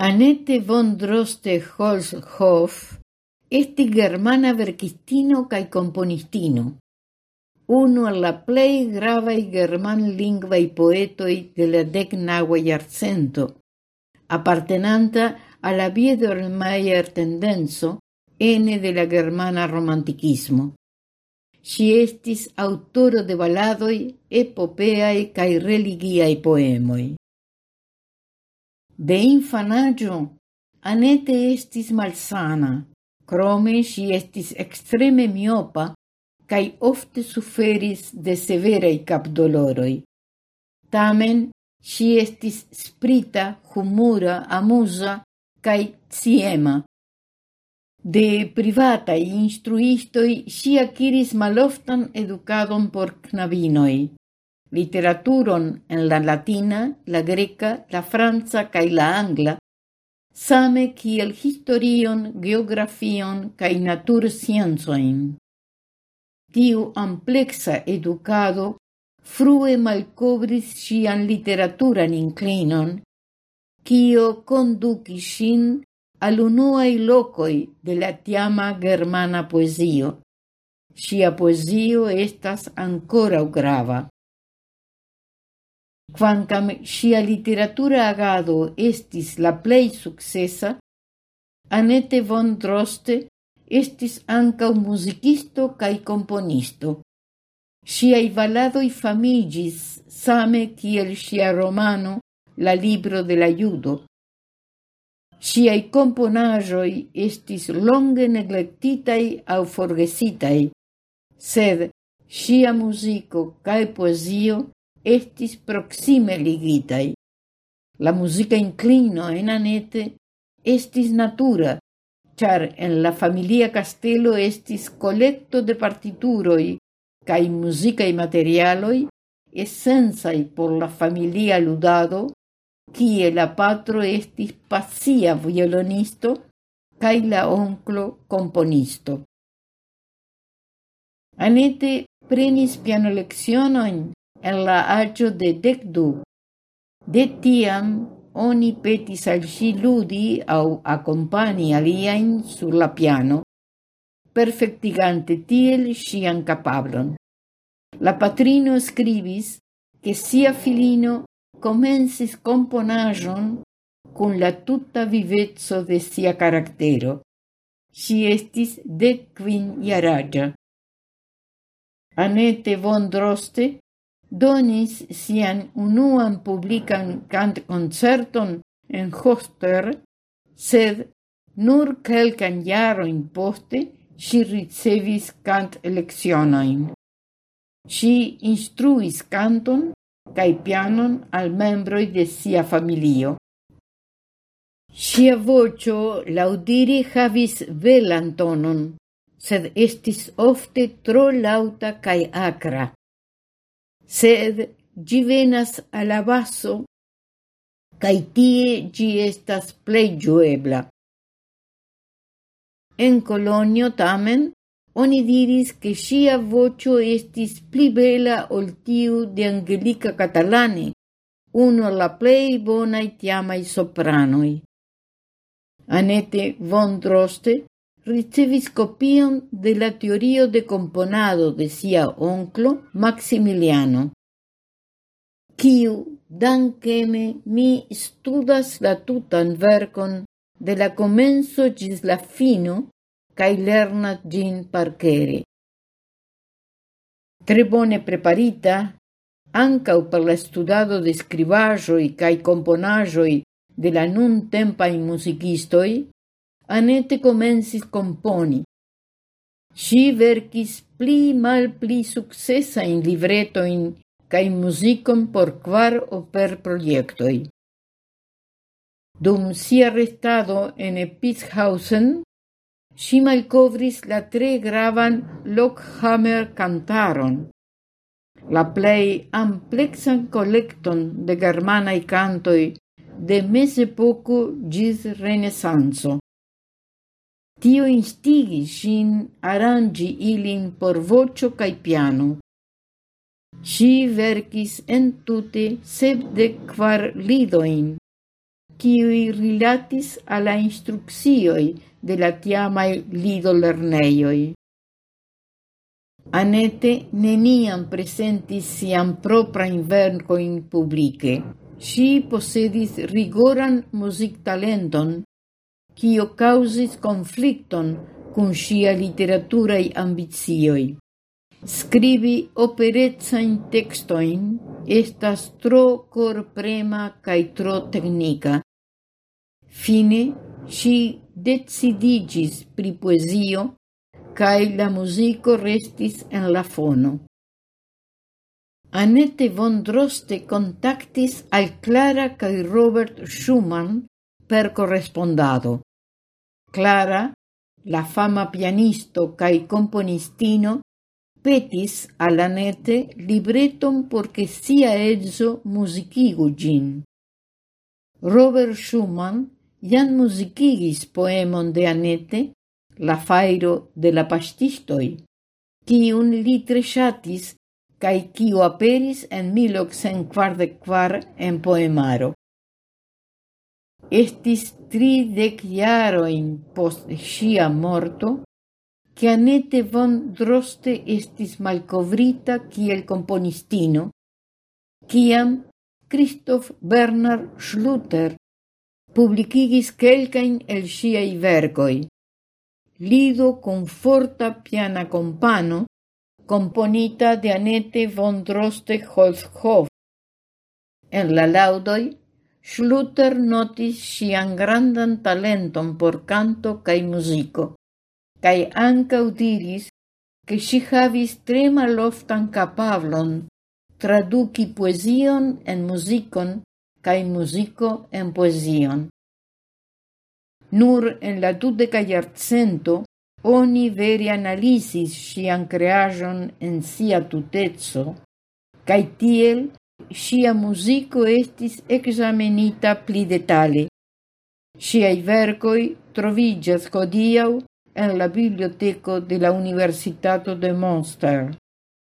Annette von Droste Holzhoff esti germana verkistino cae componistino. Uno a la plei gravai german lingvai poetoi de la decnagua iarcento, appartenanta a la Biedermeier tendenzo ene de la germana romanticismo. Si estis autoro de baladoi, epopeai cae religiai poemoi. De infanaggio Anete estis malsana, crome si estis extreme miopa cae ofte suferis de severei capdoloroi. Tamen, si estis sprita, humura, amusa cae ciema. De privatai instruistoi si aciris maloftan educadon por knabinoi literaturon en la latina, la greca, la franca kaj la angla, same kiel historion, geografion kaj natursciencojn. Tiu ampleksa edukado frue malkovris ŝian literaturan inclinon, kio kondukis ŝin al unuaj lokoj de la tiama germana poezio. Ŝia poezio estas ankoraŭ grava. Quancam sia literatura agado estis la plei successa, Annette von Droste estis anca musicisto cae componisto. Siai valadoi famigis, same kiel sia romano, la libro de la judo. Siai componajoi estis longe neglectitai au forgesitai, sed sia musico cae poesio estis proxime ligitai. La musica inclino en Anete estis natura, char en la familia castelo estis colecto de partituroi cae musicae materialoi essensai por la familia ludado, kie la patro estis pasia violonisto cae la onclo componisto. Anete prenis piano en la agio de decdu. De tiam oni petis al si ludi au accompani aliaen sur la piano, perfectigante tiel sian capablon. La patrino scribis che sia filino comensis componajon cun la tutta vivezzo de sia caractero. Si estis de quin iaragia. Anete von Droste donis sian unuan publican cant concerton en Hoster, sed nur quelcan jaroin poste si ricevis cant lecionoin. Si instruis canton cae pianon al membroi de sia familio. Sia vocio laudiri havis velan tonon, sed estis ofte tro lauta cae acra sed gi venas a la baso cae tie gi estas plejuebla. En colonio tamen oni diris che sia vocio estis pli bela ol tiu de Angelica Catalani, uno la plei bonai tiamai sopranoi. Anete von Droste ricevis copion de la teorio de componado de sia onclo Maximiliano, kiu dankeme mi studas la tutan vercon de la comenzo gis la fino cae lernat gin parkere. Tre bone preparita, ancau per la studado de scribajoi cae componajoi de la nun tempai musicistoi, Anete comensis componi. Si verkis pli mal pli successajn livretoin kai musicum por kvar proiectoi. Dum si arrestado en Pitzhausen, si malcovris la tre gravan Lockhammer cantaron, la plei amplexan collecton de germanaj cantoi de mese poco gis renesanco. Tio instigi sin aranĝi ilin por vocio cae piano. Si verkis entute sepdek kvar lidoin, kiui rilatis alla instruccioi de la tiamaj lidolernejoj. Anete neniam presentis sian proprajn in publice. Si posedis rigoran muziktalenton, kio kaŭzis konflikton kun ŝia literaturaj Scribi Skribi in textoin estas tro korprema cae tro tecnica. Fine si decidigis pri poezio cae la musico restis en la fono. Anette von Droste contactis al Clara cae Robert Schumann per correspondado. Clara, la fama pianisto cae componistino, petis al Anete libreton porque sia edzo musicigu gin. Robert Schumann ian musicigis poemon de Anete, la fairo de la pastistoi, un li tre shatis cae cio aperis en 1844 en poemaro estis tridec jaroin post sia morto, che Anete von Droste estis malcovrita kiel componistino, kiam Christoph Bernard Schluter publicigis quelcain el sciai vergoi. Lido con forta piana compano, componita de Anete von Droste Holzhoff. En la laudoi Schluter notis sian grandan talenton por canto cae musico, cae ankaŭ diris, che si havis tre maloftan capablon traduki poesion en musicon cae musico en poesion. Nur en la dudeca iarcento oni veri analisis sian creajon en sia tutezzo, cae tiel Sia musico estis examenita pli detale. Ŝiaj vercoi troviĝas codiau en la biblioteco de la Universitato de Münster.